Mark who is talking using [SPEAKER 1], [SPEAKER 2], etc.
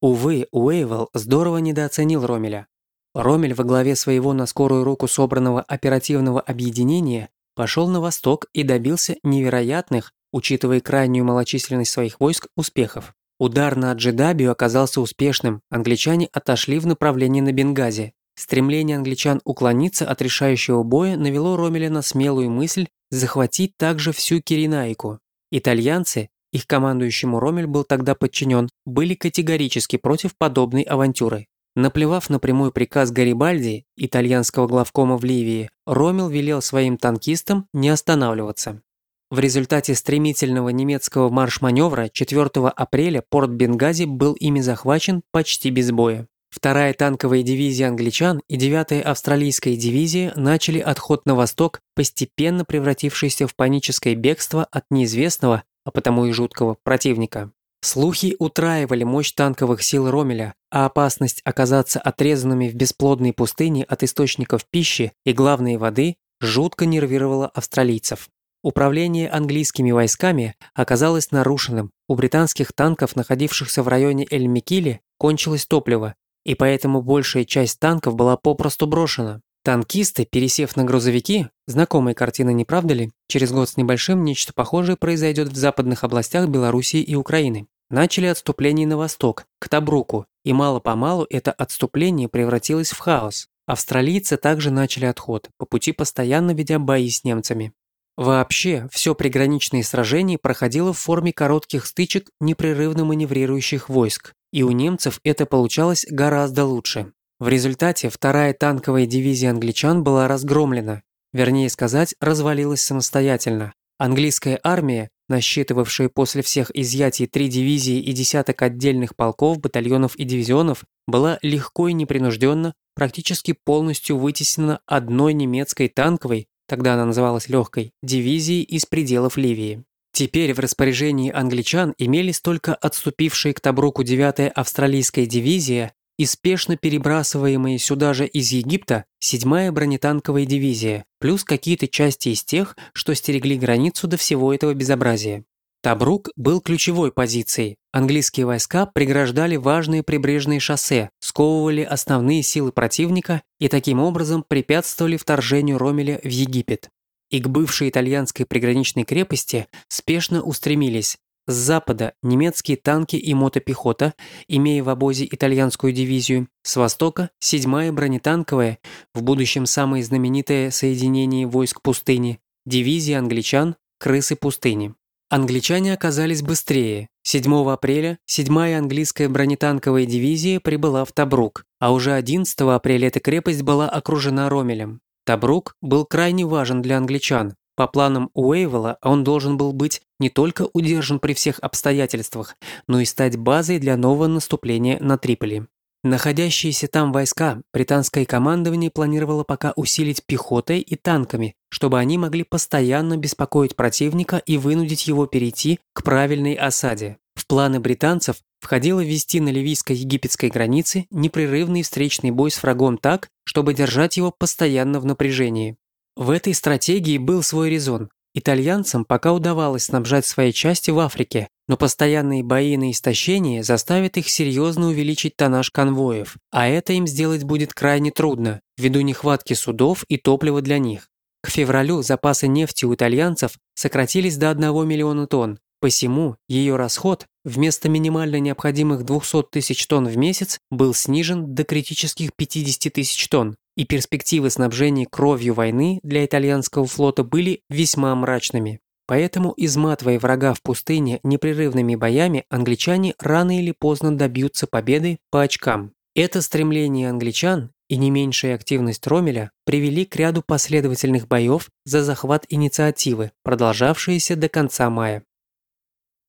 [SPEAKER 1] Увы, Уэйвелл здорово недооценил Ромеля. Ромель во главе своего на скорую руку собранного оперативного объединения пошел на восток и добился невероятных, учитывая крайнюю малочисленность своих войск, успехов. Удар на Аджидабию оказался успешным, англичане отошли в направлении на Бенгази. Стремление англичан уклониться от решающего боя навело Ромеля на смелую мысль захватить также всю Киренайку. Итальянцы, их командующему Ромель был тогда подчинен, были категорически против подобной авантюры. Наплевав на прямой приказ Гарибальди, итальянского главкома в Ливии, Ромел велел своим танкистам не останавливаться. В результате стремительного немецкого марш-маневра 4 апреля порт Бенгази был ими захвачен почти без боя. Вторая танковая дивизия англичан и 9-я австралийская дивизия начали отход на восток, постепенно превратившийся в паническое бегство от неизвестного, а потому и жуткого противника. Слухи утраивали мощь танковых сил Ромеля, а опасность оказаться отрезанными в бесплодной пустыне от источников пищи и главной воды жутко нервировала австралийцев. Управление английскими войсками оказалось нарушенным. У британских танков, находившихся в районе Эль-Микили, кончилось топливо, и поэтому большая часть танков была попросту брошена. Танкисты, пересев на грузовики, знакомая картина, не правда ли? Через год с небольшим нечто похожее произойдет в западных областях Белоруссии и Украины. Начали отступление на восток, к Табруку, и мало-помалу это отступление превратилось в хаос. Австралийцы также начали отход, по пути постоянно ведя бои с немцами. Вообще, все приграничные сражения проходило в форме коротких стычек непрерывно маневрирующих войск, и у немцев это получалось гораздо лучше. В результате вторая танковая дивизия англичан была разгромлена, вернее сказать, развалилась самостоятельно. Английская армия, насчитывавшая после всех изъятий три дивизии и десяток отдельных полков, батальонов и дивизионов, была легко и непринужденно, практически полностью вытеснена одной немецкой танковой, тогда она называлась легкой, дивизией из пределов Ливии. Теперь в распоряжении англичан имелись только отступившие к Табруку 9-я австралийская дивизия и спешно перебрасываемые сюда же из Египта 7-я бронетанковая дивизия, плюс какие-то части из тех, что стерегли границу до всего этого безобразия. Табрук был ключевой позицией. Английские войска преграждали важные прибрежные шоссе, сковывали основные силы противника и таким образом препятствовали вторжению Ромеля в Египет. И к бывшей итальянской приграничной крепости спешно устремились с запада немецкие танки и мотопехота, имея в обозе итальянскую дивизию, с востока – 7-я бронетанковая, в будущем самое знаменитое соединение войск пустыни, дивизия англичан «Крысы пустыни». Англичане оказались быстрее. 7 апреля 7-я английская бронетанковая дивизия прибыла в Табрук, а уже 11 апреля эта крепость была окружена Ромелем. Табрук был крайне важен для англичан. По планам Уэйвелла он должен был быть не только удержан при всех обстоятельствах, но и стать базой для нового наступления на Триполи. Находящиеся там войска британское командование планировало пока усилить пехотой и танками, чтобы они могли постоянно беспокоить противника и вынудить его перейти к правильной осаде. В планы британцев входило ввести на ливийско-египетской границе непрерывный встречный бой с врагом так, чтобы держать его постоянно в напряжении. В этой стратегии был свой резон. Итальянцам пока удавалось снабжать свои части в Африке, но постоянные бои на истощение заставят их серьезно увеличить тоннаж конвоев, а это им сделать будет крайне трудно, ввиду нехватки судов и топлива для них. К февралю запасы нефти у итальянцев сократились до 1 миллиона тонн, посему ее расход вместо минимально необходимых 200 тысяч тонн в месяц был снижен до критических 50 тысяч тонн и перспективы снабжения кровью войны для итальянского флота были весьма мрачными. Поэтому, изматывая врага в пустыне непрерывными боями, англичане рано или поздно добьются победы по очкам. Это стремление англичан и не меньшая активность Ромеля привели к ряду последовательных боев за захват инициативы, продолжавшиеся до конца мая.